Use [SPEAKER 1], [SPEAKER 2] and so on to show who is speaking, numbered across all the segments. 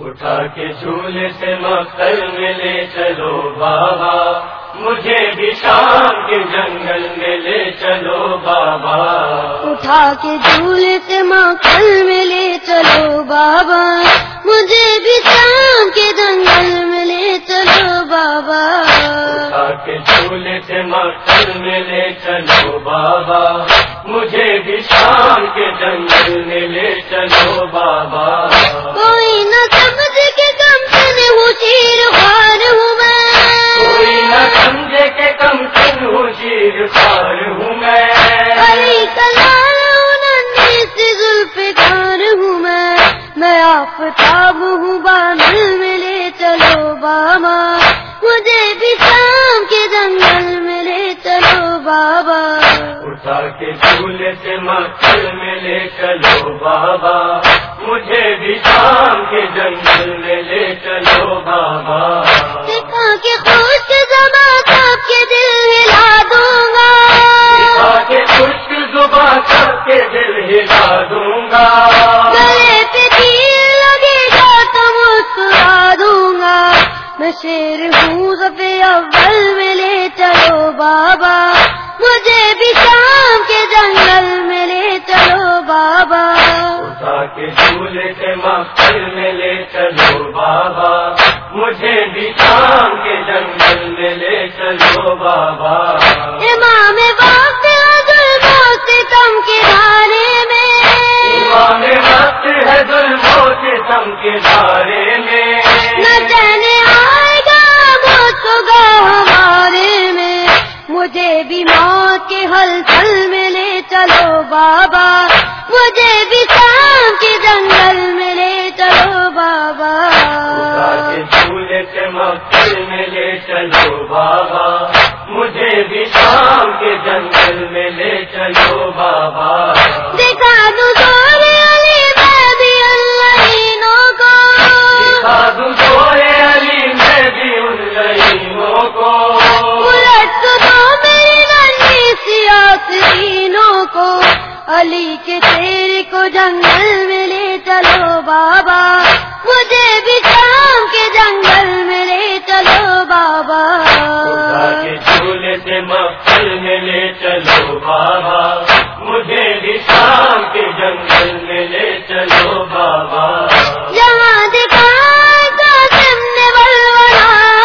[SPEAKER 1] اٹھا کے جھولے سے مکل میں لے چلو بابا۔ مجھے بھی شام کے جنگل میں لے چلو بابا۔
[SPEAKER 2] اٹھا کے جھولے سے مکل میں لے چلو بابا۔ مجھے بھی شام کے جنگل میں لے چلو بابا۔
[SPEAKER 1] اٹھا کے جھولے سے مکل میں لے چلو بابا۔ مجھے بھی شام کے جنگل میں لے چلو بابا۔
[SPEAKER 2] چیر ہوں میں علی ہوں میں میں آفتاب ہوں بادل میں لے چلو بابا مجھے بھی شام کے جنگل میں لے چلو بابا۔
[SPEAKER 1] اٹھا کے جھولے سے مکل میں لے چلو بابا مجھے بھی شام کے جنگل میں لے چلو بابا
[SPEAKER 2] کے میں شیر ہوں سفے اول میں لے چلو بابا۔ مجھے بھی شام کے جنگل میں لے چلو بابا۔
[SPEAKER 1] کے جھولے مکل میں لے چلو بابا۔ مجھے بھی شام کے جنگل میں لے چلو بابا۔
[SPEAKER 2] امام وقت سے تم کے دھارے میں۔
[SPEAKER 1] ایمان وقت ہے ظلموں سے سم کے بارے
[SPEAKER 2] چلو بابا۔ مجھے بھی شام کے جنگل میں لے چلو بابا۔
[SPEAKER 1] اٹھا کے جھولے مکل میں لے چلو بابا۔ مجھے بھی شام کے جنگل میں لے چلو بابا۔
[SPEAKER 2] کو
[SPEAKER 1] علی
[SPEAKER 2] کے تیرے کو جنگل میں لے چلو بابا۔ مجھے بھی شام کے جنگل میں لے چلو بابا۔
[SPEAKER 1] کے جھولے سے مکل میں لے چلو بابا۔ مجھے بھی شام کے جنگل میں لے چلو بابا۔
[SPEAKER 2] جہاں دکھا قاسم نے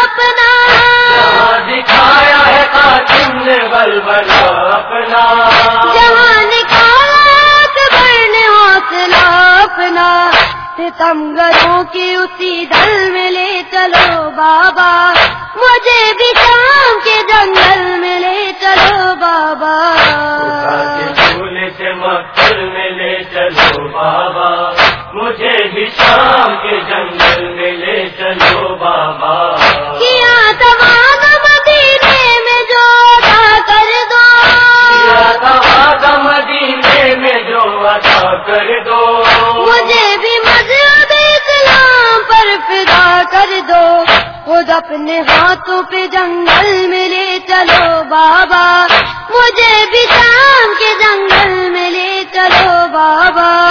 [SPEAKER 2] اپنا۔
[SPEAKER 1] جہاں دکھایا ہے قاسم نے بلبلا اپنا۔
[SPEAKER 2] ستمگروں کی اسی دل میں لے چلو بابا۔ مجھے بھی شام کے جنگل میں لے چلو بابا۔
[SPEAKER 1] اٹھا سے میں لے چلو بابا۔ مجھے بھی شام کے
[SPEAKER 2] خود اپنے ہاتھوں پہ جنگل میں لے چلو بابا۔ مجھے بھی شام کے جنگل میں لے چلو بابا۔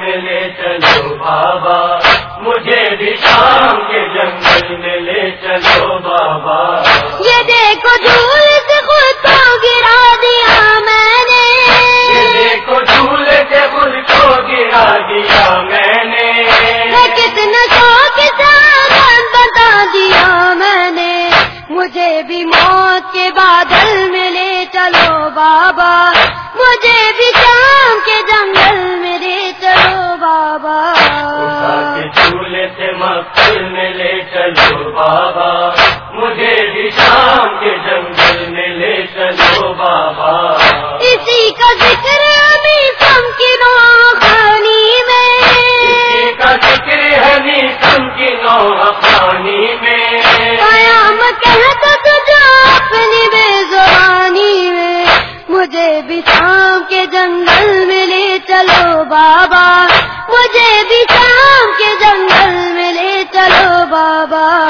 [SPEAKER 1] میں لے چلو بابا۔ مجھے بھی شام کے جنگل میں لے چلو بابا۔
[SPEAKER 2] یہ دیکھو جھول مجھے بھی موت کے بادل میں لے چلو بابا۔ مجھے بھی شام کے جنگل میں لے چلو بابا۔
[SPEAKER 1] جھولے سے مکل میں لے چلو بابا۔ مجھے بھی شام کے جنگل میں لے چلو بابا۔
[SPEAKER 2] اسی کا ذکر ابھی جنگل میں لے چلو بابا۔ مجھے بھی شام کے جنگل میں لے چلو بابا۔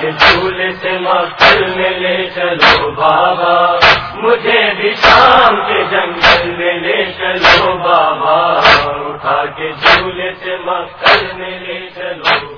[SPEAKER 1] کے جھولے سے مکل میں لے چلو بابا۔ مجھے بھی شام کے جنگل میں لے چلو بابا۔ اٹھا کے جھولے سے مکل میں لے چلو